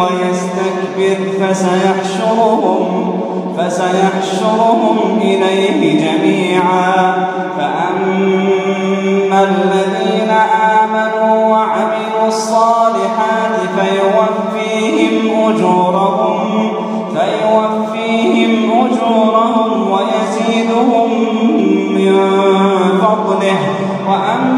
ويستكبر فسيحشرهم فسيحشرهم إليه جميعا. فأما الذين آمنوا وعملوا الصالحات فيوفيهم أجورهم فيوفيهم أجورهم ويزيدهم من فضله. وأما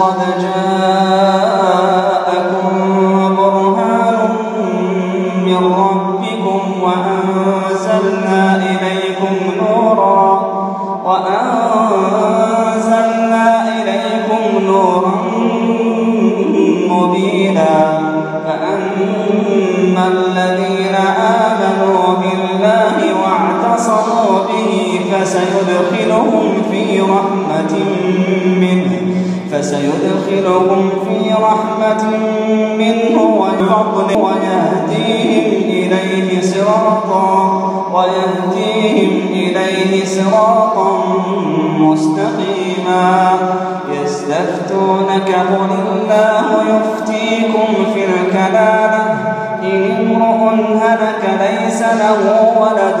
قد جاءكم برهان من ربكم وأنزلنا إليكم نورا وأنزلنا إليكم نورا مبينا. فأما الذين آمنوا بالله واعتصموا به فسيدخلهم في رحمة فسيدخلهم في رحمة منه وفضل ويهديهم إليه صراطا ويهديهم إليه صراطا مستقيما. يستفتونك قل الله يفتيكم في الكلالة إن امرؤ هلك ليس له ولد